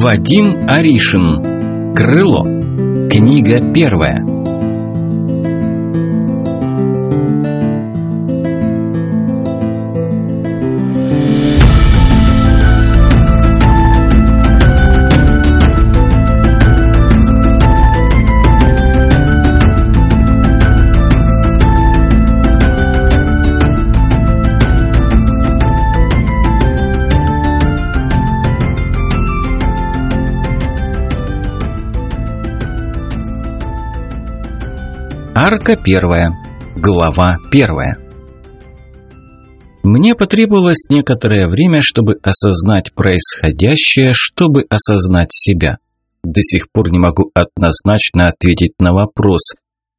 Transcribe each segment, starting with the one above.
Вадим Аришин. Крыло. Книга первая. Арка первая. Глава первая. Мне потребовалось некоторое время, чтобы осознать происходящее, чтобы осознать себя. До сих пор не могу однозначно ответить на вопрос,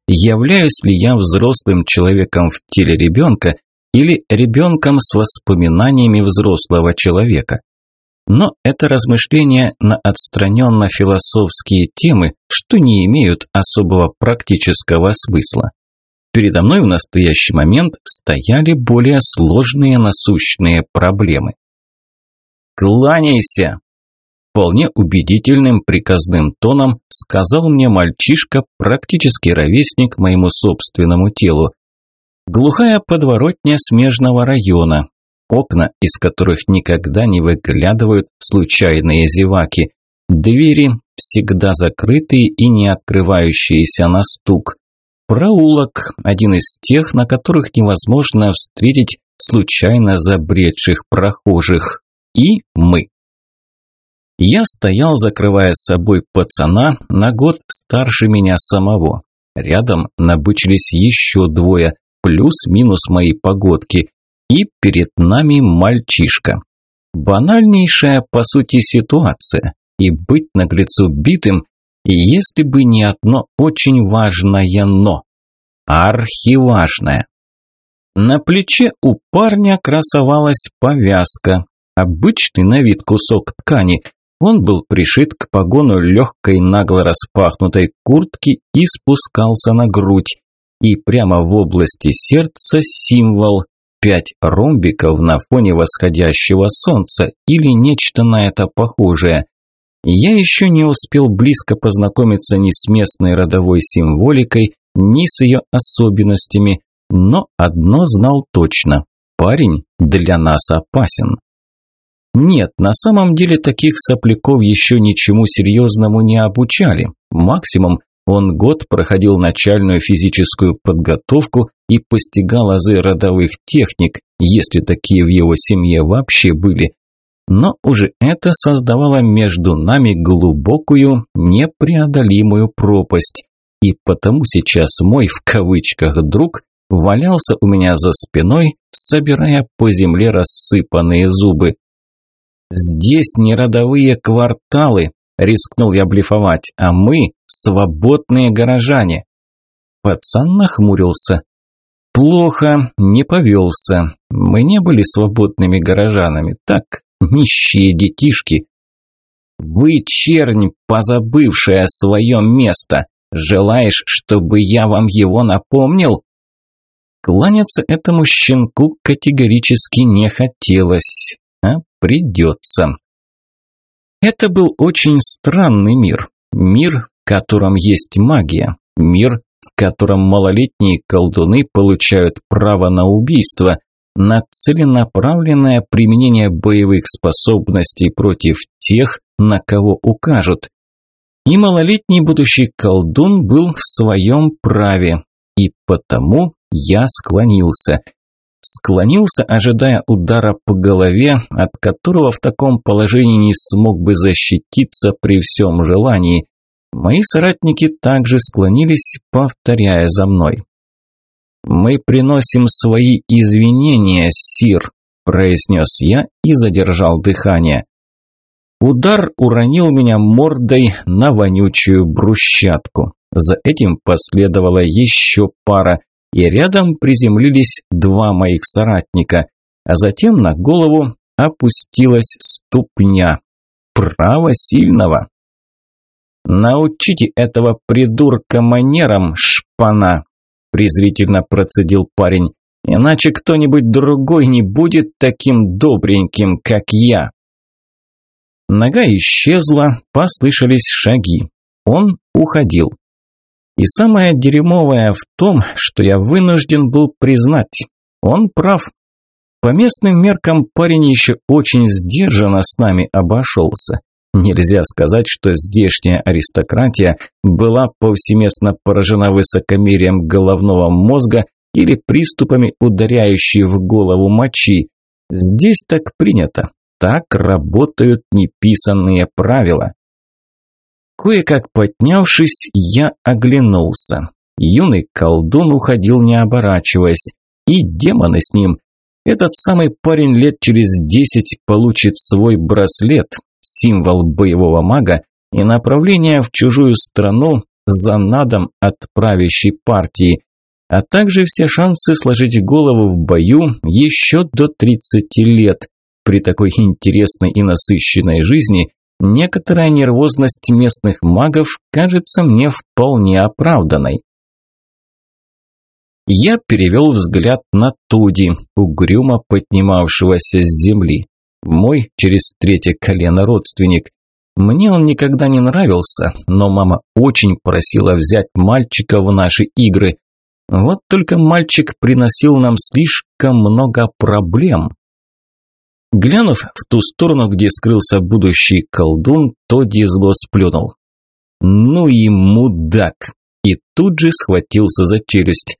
являюсь ли я взрослым человеком в теле ребенка или ребенком с воспоминаниями взрослого человека. Но это размышления на отстраненно-философские темы, что не имеют особого практического смысла. Передо мной в настоящий момент стояли более сложные насущные проблемы. «Кланяйся!» Вполне убедительным приказным тоном сказал мне мальчишка, практически ровесник моему собственному телу. Глухая подворотня смежного района, окна, из которых никогда не выглядывают случайные зеваки, двери всегда закрытые и не открывающиеся на стук. Проулок – один из тех, на которых невозможно встретить случайно забредших прохожих. И мы. Я стоял, закрывая с собой пацана на год старше меня самого. Рядом набычились еще двое, плюс-минус мои погодки и перед нами мальчишка. Банальнейшая, по сути, ситуация. И быть наглецу битым, если бы не одно очень важное «но». Архиважное. На плече у парня красовалась повязка. Обычный на вид кусок ткани. Он был пришит к погону легкой нагло распахнутой куртки и спускался на грудь. И прямо в области сердца символ пять ромбиков на фоне восходящего солнца или нечто на это похожее. Я еще не успел близко познакомиться ни с местной родовой символикой, ни с ее особенностями, но одно знал точно – парень для нас опасен. Нет, на самом деле таких сопляков еще ничему серьезному не обучали. Максимум он год проходил начальную физическую подготовку и постигал азы родовых техник, если такие в его семье вообще были. Но уже это создавало между нами глубокую, непреодолимую пропасть. И потому сейчас мой, в кавычках, друг валялся у меня за спиной, собирая по земле рассыпанные зубы. «Здесь не родовые кварталы», – рискнул я блефовать, – «а мы – свободные горожане». Пацан нахмурился. Плохо, не повелся. Мы не были свободными горожанами, так, нищие детишки. Вы, чернь, позабывшая свое место, желаешь, чтобы я вам его напомнил? Кланяться этому щенку категорически не хотелось, а придется. Это был очень странный мир. Мир, в котором есть магия. Мир, в котором малолетние колдуны получают право на убийство, на целенаправленное применение боевых способностей против тех, на кого укажут. И малолетний будущий колдун был в своем праве, и потому я склонился. Склонился, ожидая удара по голове, от которого в таком положении не смог бы защититься при всем желании. Мои соратники также склонились, повторяя за мной. «Мы приносим свои извинения, Сир», – произнес я и задержал дыхание. Удар уронил меня мордой на вонючую брусчатку. За этим последовала еще пара, и рядом приземлились два моих соратника, а затем на голову опустилась ступня. Право сильного. «Научите этого придурка манерам, шпана!» – презрительно процедил парень. «Иначе кто-нибудь другой не будет таким добреньким, как я!» Нога исчезла, послышались шаги. Он уходил. И самое дерьмовое в том, что я вынужден был признать. Он прав. По местным меркам парень еще очень сдержанно с нами обошелся. Нельзя сказать, что здешняя аристократия была повсеместно поражена высокомерием головного мозга или приступами ударяющей в голову мочи. Здесь так принято. Так работают неписанные правила. Кое-как поднявшись, я оглянулся. Юный колдун уходил не оборачиваясь. И демоны с ним. Этот самый парень лет через десять получит свой браслет, символ боевого мага и направление в чужую страну за надом от правящей партии, а также все шансы сложить голову в бою еще до 30 лет. При такой интересной и насыщенной жизни некоторая нервозность местных магов кажется мне вполне оправданной. Я перевел взгляд на Туди, угрюмо поднимавшегося с земли. Мой через третье колено родственник. Мне он никогда не нравился, но мама очень просила взять мальчика в наши игры. Вот только мальчик приносил нам слишком много проблем. Глянув в ту сторону, где скрылся будущий колдун, Тодди зло сплюнул. «Ну и мудак!» И тут же схватился за челюсть.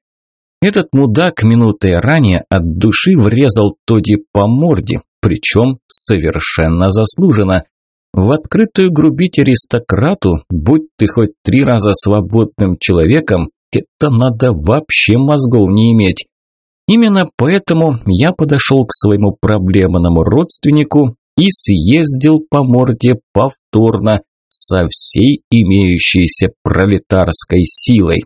Этот мудак минутой ранее от души врезал Тоди по морде, причем совершенно заслуженно. В открытую грубить аристократу, будь ты хоть три раза свободным человеком, это надо вообще мозгов не иметь. Именно поэтому я подошел к своему проблемному родственнику и съездил по морде повторно со всей имеющейся пролетарской силой.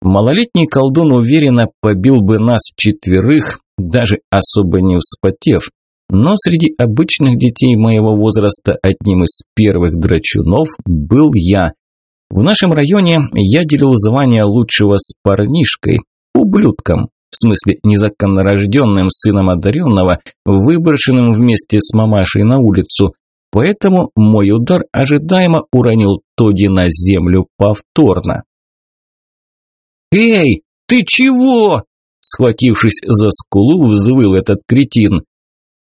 Малолетний колдун уверенно побил бы нас четверых, даже особо не вспотев, но среди обычных детей моего возраста одним из первых драчунов был я. В нашем районе я делил звание лучшего с парнишкой, ублюдком, в смысле незаконнорожденным сыном одаренного, выброшенным вместе с мамашей на улицу, поэтому мой удар ожидаемо уронил Тоди на землю повторно. «Эй, ты чего?» Схватившись за скулу, взвыл этот кретин.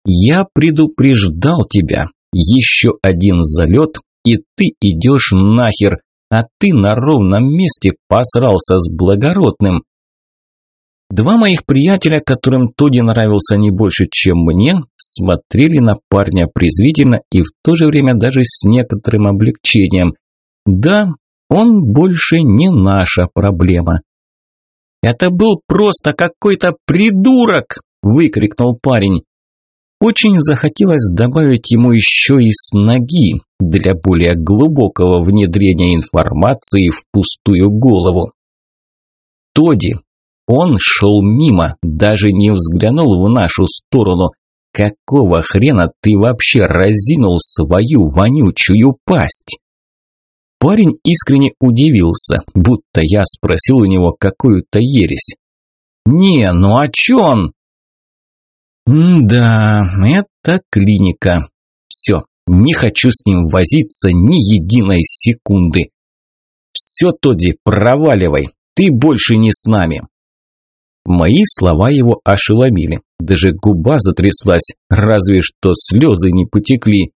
«Я предупреждал тебя. Еще один залет, и ты идешь нахер, а ты на ровном месте посрался с благородным». Два моих приятеля, которым Тоди нравился не больше, чем мне, смотрели на парня презрительно и в то же время даже с некоторым облегчением. Да, он больше не наша проблема. «Это был просто какой-то придурок!» – выкрикнул парень. Очень захотелось добавить ему еще и с ноги для более глубокого внедрения информации в пустую голову. Тоди. Он шел мимо, даже не взглянул в нашу сторону. Какого хрена ты вообще разинул свою вонючую пасть? Парень искренне удивился, будто я спросил у него какую-то ересь. «Не, ну а чё он?» «Да, это клиника. Все, не хочу с ним возиться ни единой секунды. Все, Тоди, проваливай, ты больше не с нами». Мои слова его ошеломили. Даже губа затряслась, разве что слезы не потекли.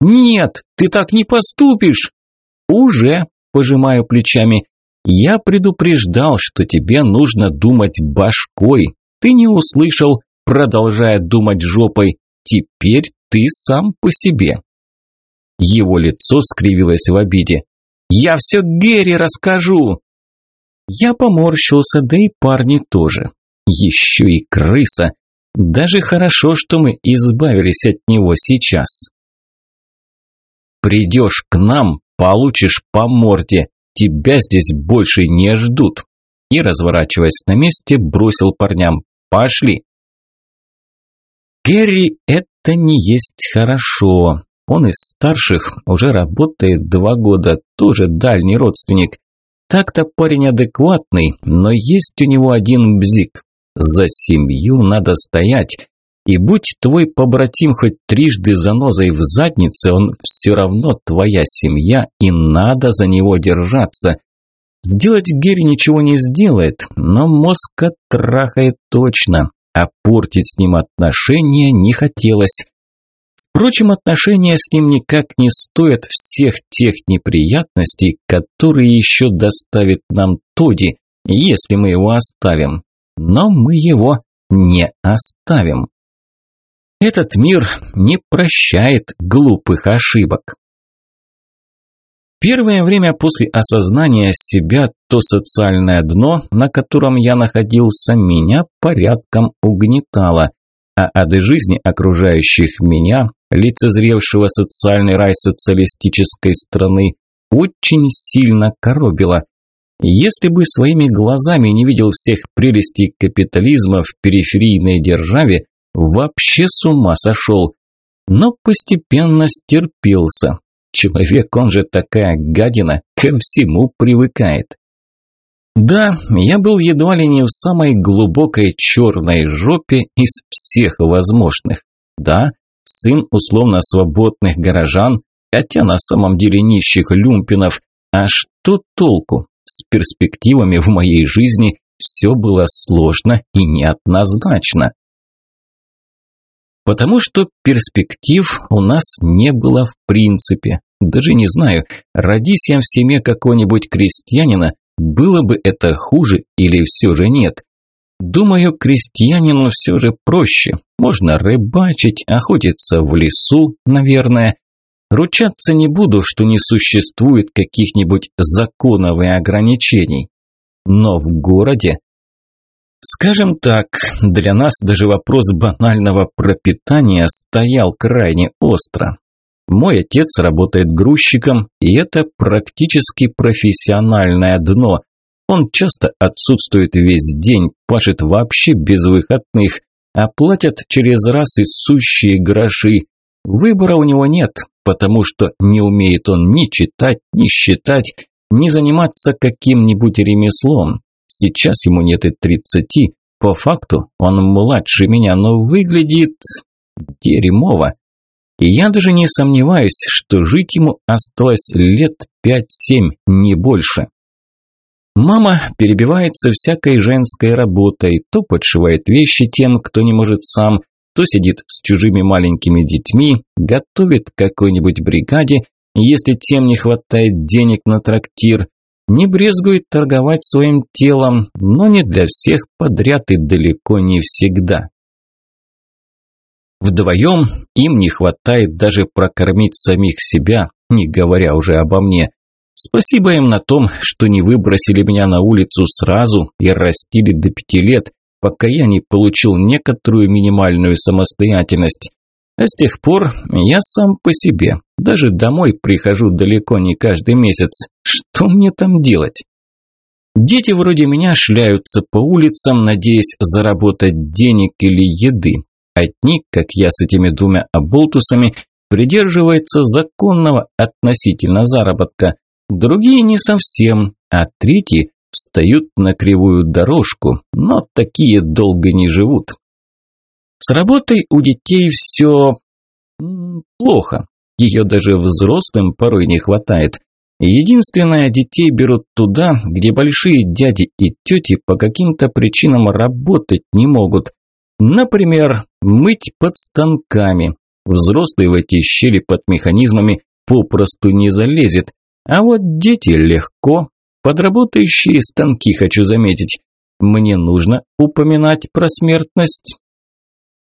«Нет, ты так не поступишь!» «Уже», – пожимаю плечами, – «я предупреждал, что тебе нужно думать башкой. Ты не услышал, продолжая думать жопой. Теперь ты сам по себе». Его лицо скривилось в обиде. «Я все Герри расскажу!» Я поморщился, да и парни тоже. Еще и крыса. Даже хорошо, что мы избавились от него сейчас. «Придешь к нам, Получишь по морде. Тебя здесь больше не ждут. И, разворачиваясь на месте, бросил парням. Пошли. Керри это не есть хорошо. Он из старших, уже работает два года, тоже дальний родственник. Так-то парень адекватный, но есть у него один бзик. За семью надо стоять. И будь твой побратим хоть трижды занозой в заднице, он все равно твоя семья, и надо за него держаться. Сделать Герри ничего не сделает, но мозг оттрахает точно, а портить с ним отношения не хотелось. Впрочем, отношения с ним никак не стоят всех тех неприятностей, которые еще доставит нам Тоди, если мы его оставим. Но мы его не оставим. Этот мир не прощает глупых ошибок. Первое время после осознания себя то социальное дно, на котором я находился, меня порядком угнетало, а от жизни окружающих меня, лицезревшего социальный рай социалистической страны, очень сильно коробило. Если бы своими глазами не видел всех прелестей капитализма в периферийной державе, вообще с ума сошел. Но постепенно стерпелся. Человек, он же такая гадина, ко всему привыкает. Да, я был едва ли не в самой глубокой черной жопе из всех возможных. Да, сын условно свободных горожан, хотя на самом деле нищих люмпинов. А что толку? С перспективами в моей жизни все было сложно и неоднозначно потому что перспектив у нас не было в принципе. Даже не знаю, родись я в семье какого-нибудь крестьянина, было бы это хуже или все же нет. Думаю, крестьянину все же проще. Можно рыбачить, охотиться в лесу, наверное. Ручаться не буду, что не существует каких-нибудь законов и ограничений. Но в городе Скажем так, для нас даже вопрос банального пропитания стоял крайне остро. Мой отец работает грузчиком, и это практически профессиональное дно. Он часто отсутствует весь день, пашет вообще без выходных, а платят через раз и сущие гроши. Выбора у него нет, потому что не умеет он ни читать, ни считать, ни заниматься каким-нибудь ремеслом. Сейчас ему нет и тридцати. По факту он младше меня, но выглядит дерьмово. И я даже не сомневаюсь, что жить ему осталось лет пять-семь, не больше. Мама перебивается всякой женской работой, то подшивает вещи тем, кто не может сам, то сидит с чужими маленькими детьми, готовит какой-нибудь бригаде, если тем не хватает денег на трактир, не брезгует торговать своим телом, но не для всех подряд и далеко не всегда. Вдвоем им не хватает даже прокормить самих себя, не говоря уже обо мне. Спасибо им на том, что не выбросили меня на улицу сразу и растили до пяти лет, пока я не получил некоторую минимальную самостоятельность. А с тех пор я сам по себе. Даже домой прихожу далеко не каждый месяц. Что мне там делать? Дети вроде меня шляются по улицам, надеясь заработать денег или еды. Одни, как я с этими двумя оболтусами, придерживаются законного относительно заработка. Другие не совсем, а третьи встают на кривую дорожку, но такие долго не живут. С работой у детей все плохо. Ее даже взрослым порой не хватает. Единственное, детей берут туда, где большие дяди и тети по каким-то причинам работать не могут. Например, мыть под станками. Взрослый в эти щели под механизмами попросту не залезет. А вот дети легко. Подработающие станки, хочу заметить. Мне нужно упоминать про смертность.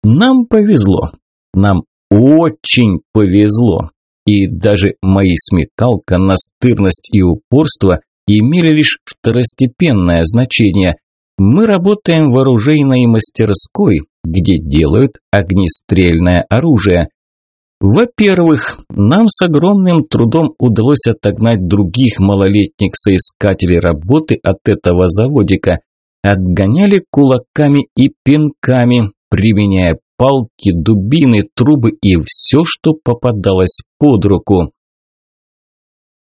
Нам повезло. Нам очень повезло. И даже мои смекалка, настырность и упорство имели лишь второстепенное значение. Мы работаем в оружейной мастерской, где делают огнестрельное оружие. Во-первых, нам с огромным трудом удалось отогнать других малолетних соискателей работы от этого заводика. Отгоняли кулаками и пинками, применяя палки, дубины, трубы и все, что попадалось под руку.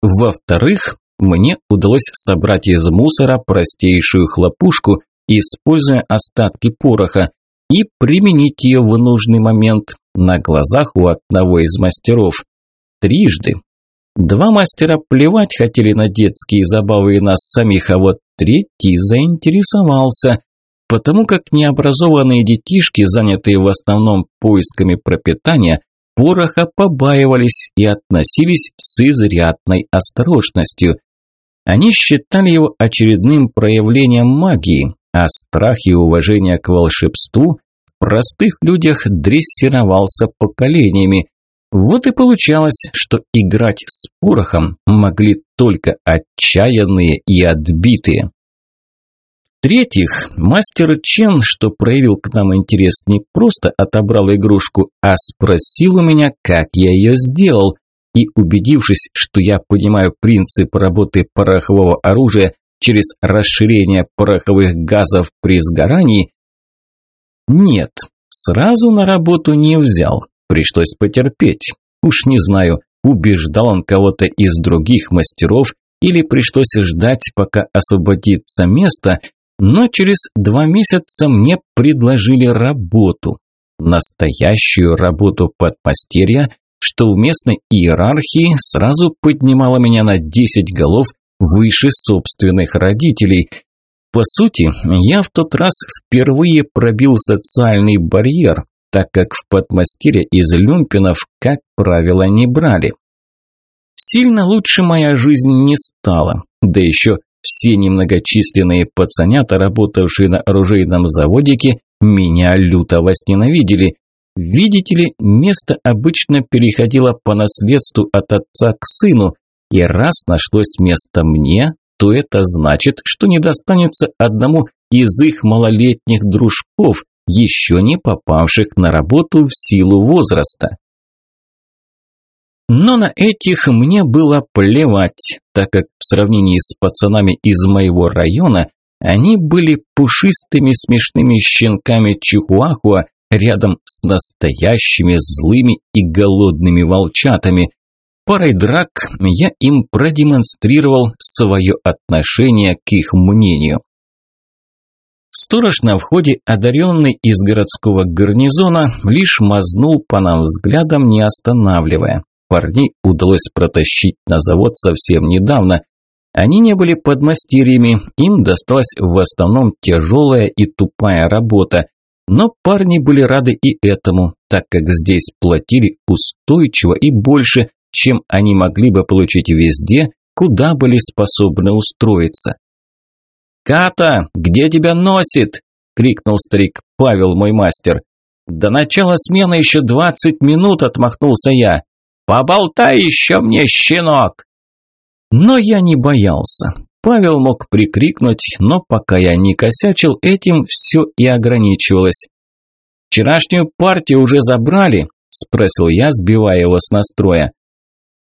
Во-вторых, мне удалось собрать из мусора простейшую хлопушку, используя остатки пороха. и применить ее в нужный момент на глазах у одного из мастеров. Трижды. Два мастера плевать хотели на детские забавы и нас самих, а вот третий заинтересовался, потому как необразованные детишки, занятые в основном поисками пропитания, пороха побаивались и относились с изрядной осторожностью. Они считали его очередным проявлением магии, а страх и уважение к волшебству в простых людях дрессировался поколениями. Вот и получалось, что играть с порохом могли только отчаянные и отбитые. В-третьих, мастер Чен, что проявил к нам интерес, не просто отобрал игрушку, а спросил у меня, как я ее сделал, и убедившись, что я понимаю принцип работы порохового оружия через расширение пороховых газов при сгорании, нет, сразу на работу не взял, пришлось потерпеть. Уж не знаю, убеждал он кого-то из других мастеров или пришлось ждать, пока освободится место, но через два месяца мне предложили работу. Настоящую работу подмастерья, что в местной иерархии сразу поднимало меня на 10 голов выше собственных родителей. По сути, я в тот раз впервые пробил социальный барьер, так как в подмастерье из люмпинов, как правило, не брали. Сильно лучше моя жизнь не стала, да еще все немногочисленные пацанята, работавшие на оружейном заводике, меня люто возненавидели. Видите ли, место обычно переходило по наследству от отца к сыну, и раз нашлось место мне, то это значит, что не достанется одному из их малолетних дружков, еще не попавших на работу в силу возраста. Но на этих мне было плевать, так как в сравнении с пацанами из моего района они были пушистыми смешными щенками чихуахуа рядом с настоящими злыми и голодными волчатами. Парой драк я им продемонстрировал свое отношение к их мнению. Сторож на входе, одаренный из городского гарнизона, лишь мазнул по нам взглядом, не останавливая. Парней удалось протащить на завод совсем недавно. Они не были подмастерьями, им досталась в основном тяжелая и тупая работа. Но парни были рады и этому, так как здесь платили устойчиво и больше, чем они могли бы получить везде, куда были способны устроиться. «Ката, где тебя носит?» – крикнул старик Павел, мой мастер. «До начала смены еще двадцать минут», – отмахнулся я. «Поболтай еще мне, щенок!» Но я не боялся. Павел мог прикрикнуть, но пока я не косячил, этим все и ограничивалось. «Вчерашнюю партию уже забрали?» – спросил я, сбивая его с настроя.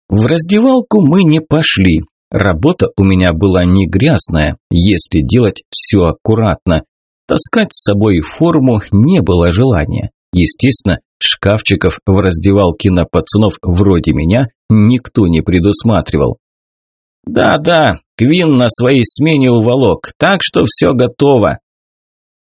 В раздевалку мы не пошли. Работа у меня была не грязная, если делать все аккуратно. Таскать с собой форму не было желания. Естественно, шкафчиков в раздевалке на пацанов вроде меня никто не предусматривал. «Да-да, Квин на своей смене уволок, так что все готово».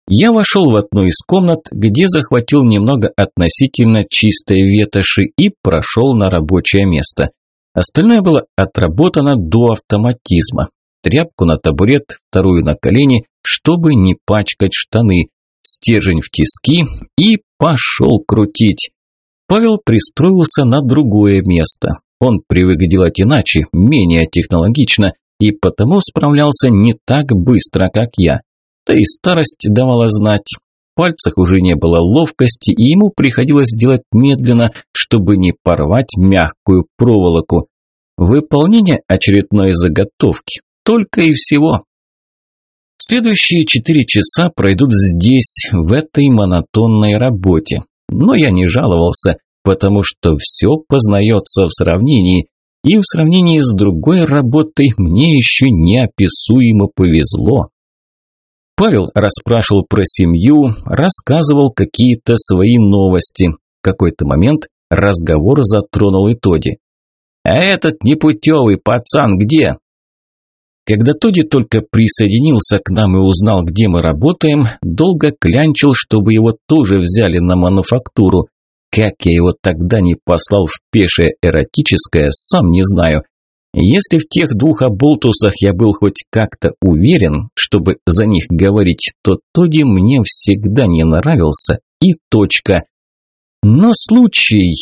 Я вошел в одну из комнат, где захватил немного относительно чистой ветоши и прошел на рабочее место. Остальное было отработано до автоматизма. Тряпку на табурет, вторую на колени, чтобы не пачкать штаны, стержень в тиски и пошел крутить. Павел пристроился на другое место. Он привык делать иначе, менее технологично, и потому справлялся не так быстро, как я. Да и старость давала знать. В пальцах уже не было ловкости, и ему приходилось делать медленно, чтобы не порвать мягкую проволоку. Выполнение очередной заготовки. Только и всего. Следующие четыре часа пройдут здесь, в этой монотонной работе. Но я не жаловался, потому что все познается в сравнении, и в сравнении с другой работой мне еще неописуемо повезло. Павел расспрашивал про семью, рассказывал какие-то свои новости. В какой-то момент разговор затронул и Тоди. «А этот непутевый пацан где?» Когда Тоди только присоединился к нам и узнал, где мы работаем, долго клянчил, чтобы его тоже взяли на мануфактуру. Как я его тогда не послал в пешее эротическое, сам не знаю. Если в тех двух оболтусах я был хоть как-то уверен, чтобы за них говорить, то Тоди мне всегда не нравился, и точка. Но случай...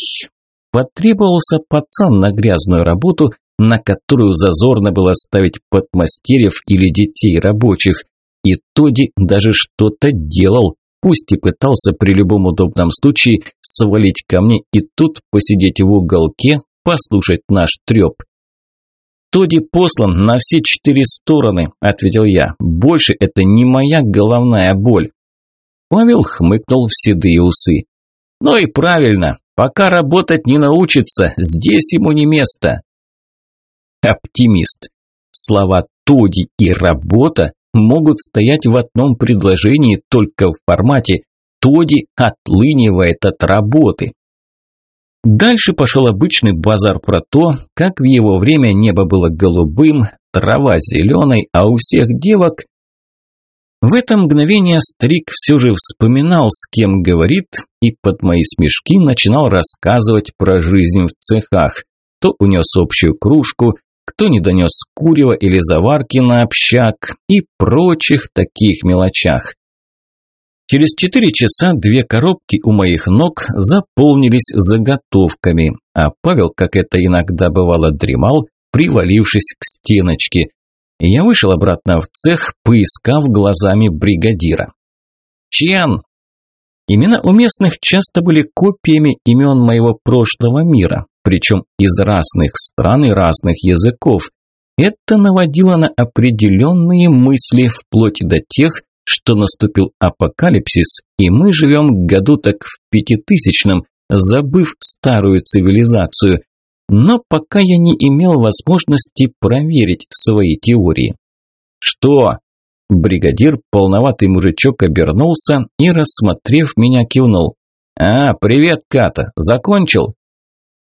Потребовался пацан на грязную работу, на которую зазорно было ставить подмастерьев или детей рабочих. И Тоди даже что-то делал, пусть и пытался при любом удобном случае свалить ко мне и тут посидеть в уголке, послушать наш треп. «Тоди послан на все четыре стороны», – ответил я. «Больше это не моя головная боль». Павел хмыкнул в седые усы. «Ну и правильно, пока работать не научится, здесь ему не место». Оптимист. Слова «тоди» и «работа» могут стоять в одном предложении только в формате «тоди отлынивает от работы». Дальше пошел обычный базар про то, как в его время небо было голубым, трава зеленой, а у всех девок... В это мгновение старик все же вспоминал, с кем говорит, и под мои смешки начинал рассказывать про жизнь в цехах. То унес общую кружку, кто не донес курева или заварки на общак и прочих таких мелочах. Через четыре часа две коробки у моих ног заполнились заготовками, а Павел, как это иногда бывало, дремал, привалившись к стеночке. Я вышел обратно в цех, поискав глазами бригадира. «Чьян!» Имена у местных часто были копиями имен моего прошлого мира, причем из разных стран и разных языков. Это наводило на определенные мысли вплоть до тех, что наступил апокалипсис, и мы живем году так в пятитысячном, забыв старую цивилизацию. Но пока я не имел возможности проверить свои теории. «Что?» Бригадир, полноватый мужичок, обернулся и, рассмотрев меня, кивнул. «А, привет, Ката, закончил?»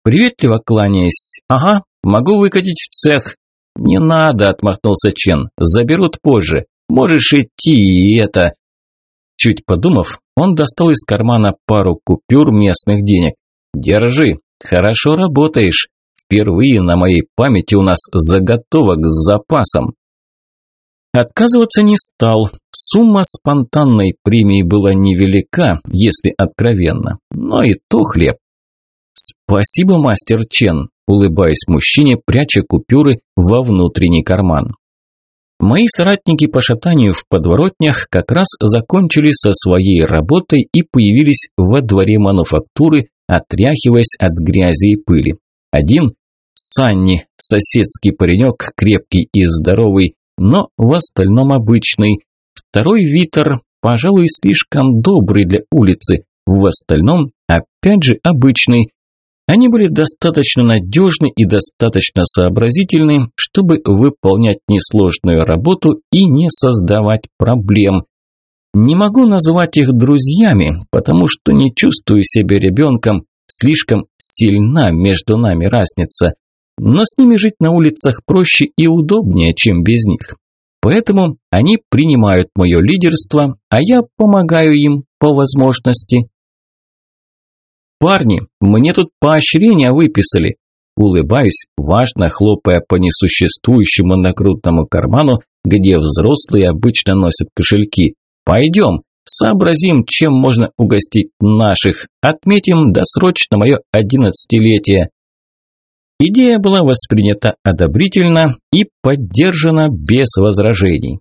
Приветливо кланяясь. «Ага, могу выкатить в цех». «Не надо», – отмахнулся Чен, – «заберут позже. Можешь идти и это...» Чуть подумав, он достал из кармана пару купюр местных денег. «Держи, хорошо работаешь. Впервые на моей памяти у нас заготовок с запасом». Отказываться не стал. Сумма спонтанной премии была невелика, если откровенно, но и то хлеб. «Спасибо, мастер Чен», – улыбаясь мужчине, пряча купюры во внутренний карман. Мои соратники по шатанию в подворотнях как раз закончили со своей работой и появились во дворе мануфактуры, отряхиваясь от грязи и пыли. Один – Санни, соседский паренек, крепкий и здоровый, но в остальном обычный. Второй – Витер, пожалуй, слишком добрый для улицы, в остальном опять же обычный, они были достаточно надежны и достаточно сообразительны, чтобы выполнять несложную работу и не создавать проблем. Не могу назвать их друзьями, потому что не чувствую себя ребенком, слишком сильна между нами разница. Но с ними жить на улицах проще и удобнее, чем без них. Поэтому они принимают мое лидерство, а я помогаю им по возможности. «Парни, мне тут поощрения выписали!» Улыбаюсь, важно хлопая по несуществующему нагрудному карману, где взрослые обычно носят кошельки. «Пойдем, сообразим, чем можно угостить наших. Отметим досрочно мое одиннадцатилетие». Идея была воспринята одобрительно и поддержана без возражений.